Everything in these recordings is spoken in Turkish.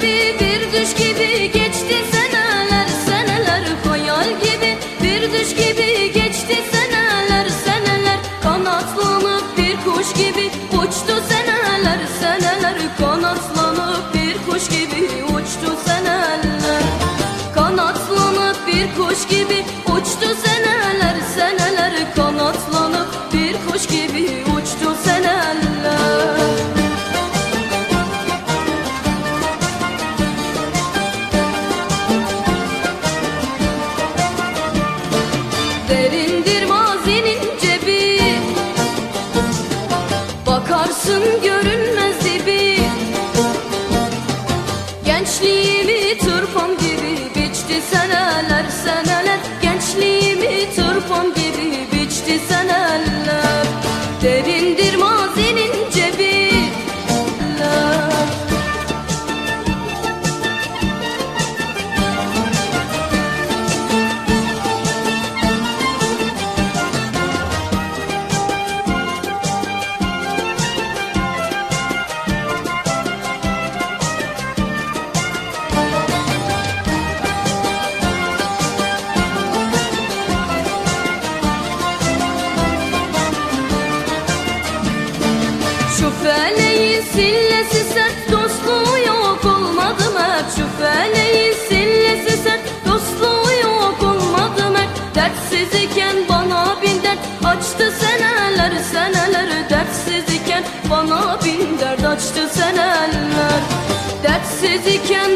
gibi bir düş gibi geçti seneler seneler koyal gibi. Bir düş gibi geçti seneler seneler kanatlanıp bir kuş gibi uçtu seneler seneler kanatlanıp bir kuş gibi uçtu seneler. Kanatlanıp bir kuş gibi Bakarsın görünmez sillesi sert dostluğu yok olmadı Şu feleğin sillesi sert dostluğu yok olmadı mert Dertsiz iken bana bin dert açtı seneler seneler. Dertsiz iken bana bin dert açtı seneler.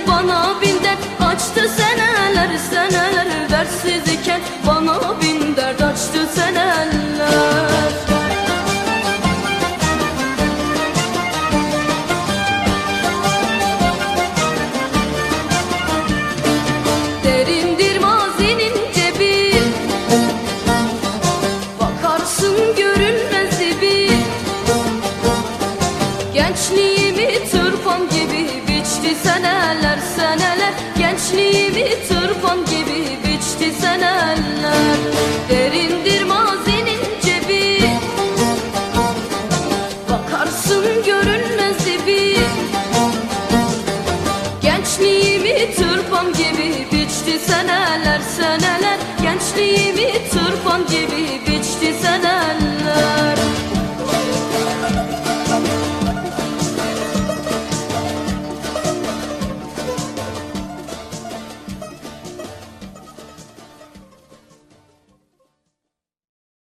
Bana bin dert açtı seneler seneler. Dertsiz iken bana bin biçti seneler. Seneler Gençliğimi tırpan gibi biçti seneler. Derindir mazinin cebi. Bakarsın görünmez dibi Gençliğimi tırpan gibi biçti seneler seneler. Gençliğimi tırpan gibi